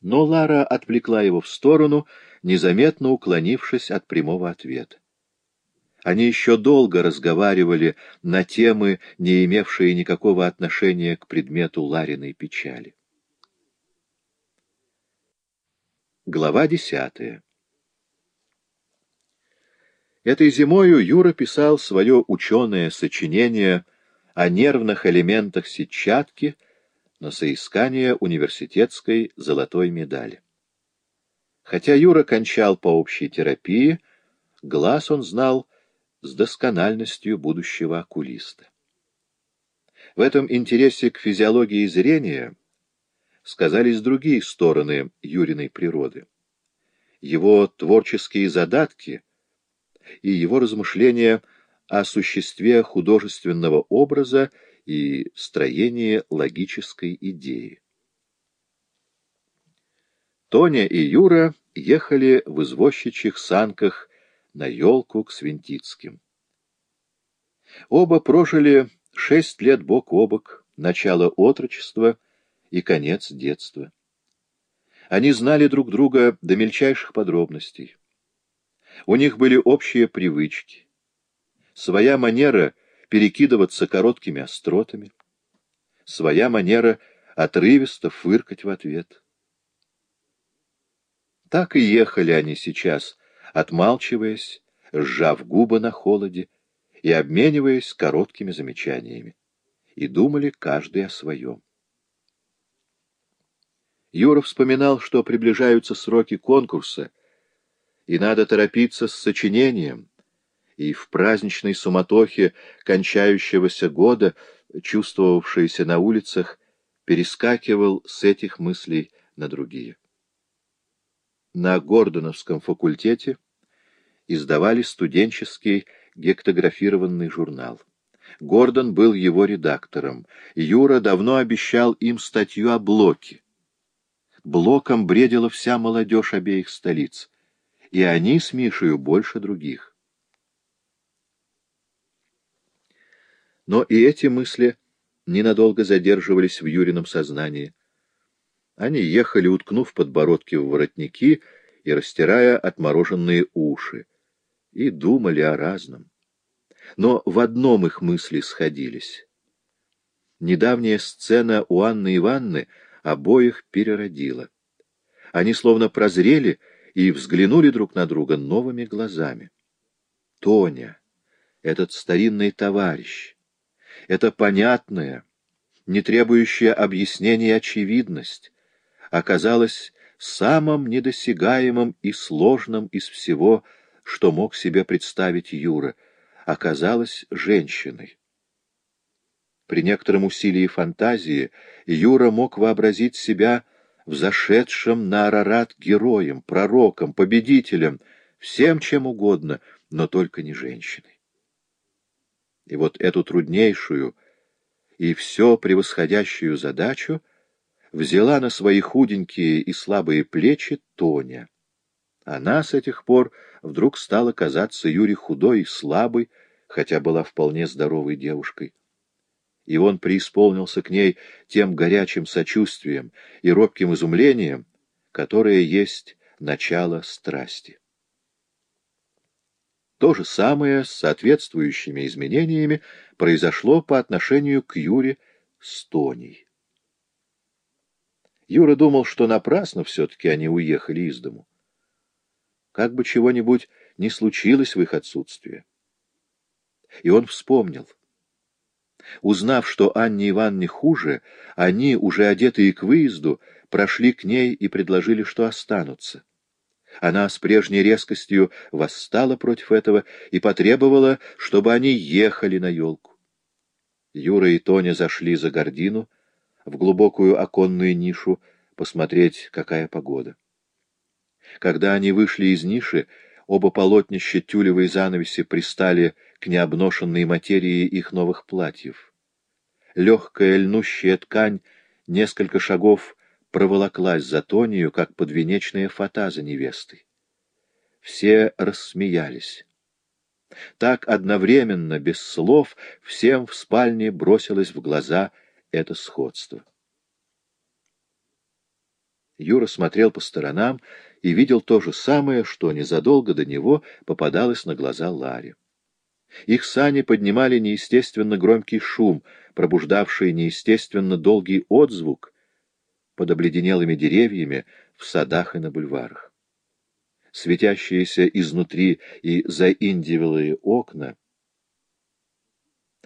Но Лара отвлекла его в сторону, незаметно уклонившись от прямого ответа. Они еще долго разговаривали на темы, не имевшие никакого отношения к предмету Лариной печали. Глава десятая Этой зимою Юра писал свое ученое сочинение о нервных элементах сетчатки на соискание университетской золотой медали. Хотя Юра кончал по общей терапии, глаз он знал с доскональностью будущего окулиста. В этом интересе к физиологии зрения сказались другие стороны Юриной природы. Его творческие задатки — и его размышления о существе художественного образа и строении логической идеи. Тоня и Юра ехали в извозчичьих санках на елку к Свинтицким. Оба прожили шесть лет бок о бок, начало отрочества и конец детства. Они знали друг друга до мельчайших подробностей. У них были общие привычки, своя манера перекидываться короткими остротами, своя манера отрывисто фыркать в ответ. Так и ехали они сейчас, отмалчиваясь, сжав губы на холоде и обмениваясь короткими замечаниями, и думали каждый о своем. Юра вспоминал, что приближаются сроки конкурса, и надо торопиться с сочинением, и в праздничной суматохе кончающегося года, чувствовавшийся на улицах, перескакивал с этих мыслей на другие. На Гордоновском факультете издавали студенческий гектографированный журнал. Гордон был его редактором. Юра давно обещал им статью о Блоке. Блоком бредила вся молодежь обеих столиц и они с Мишею больше других. Но и эти мысли ненадолго задерживались в Юрином сознании. Они ехали, уткнув подбородки в воротники и растирая отмороженные уши, и думали о разном. Но в одном их мысли сходились. Недавняя сцена у Анны Ивановны обоих переродила. Они словно прозрели и взглянули друг на друга новыми глазами. Тоня, этот старинный товарищ, это понятная, не требующая объяснения очевидность, оказалась самым недосягаемым и сложным из всего, что мог себе представить Юра, оказалась женщиной. При некотором усилии фантазии Юра мог вообразить себя взошедшим на Арарат героем, пророком, победителем, всем чем угодно, но только не женщиной. И вот эту труднейшую и все превосходящую задачу взяла на свои худенькие и слабые плечи Тоня. Она с этих пор вдруг стала казаться Юре худой и слабой, хотя была вполне здоровой девушкой и он преисполнился к ней тем горячим сочувствием и робким изумлением, которое есть начало страсти. То же самое с соответствующими изменениями произошло по отношению к Юре с Тоней. Юра думал, что напрасно все-таки они уехали из дому. Как бы чего-нибудь не случилось в их отсутствие. И он вспомнил — Узнав, что Анне Ивановне хуже, они, уже одетые к выезду, прошли к ней и предложили, что останутся. Она с прежней резкостью восстала против этого и потребовала, чтобы они ехали на елку. Юра и Тоня зашли за гордину, в глубокую оконную нишу, посмотреть, какая погода. Когда они вышли из ниши, оба полотнища тюлевой занавеси пристали к необношенной материи их новых платьев. Легкая льнущая ткань несколько шагов проволоклась за Тонию, как подвенечная фата за невестой. Все рассмеялись. Так одновременно, без слов, всем в спальне бросилось в глаза это сходство. Юра смотрел по сторонам и видел то же самое, что незадолго до него попадалось на глаза Ларе. Их сани поднимали неестественно громкий шум, пробуждавший неестественно долгий отзвук — под обледенелыми деревьями, в садах и на бульварах. Светящиеся изнутри и заиндивелые окна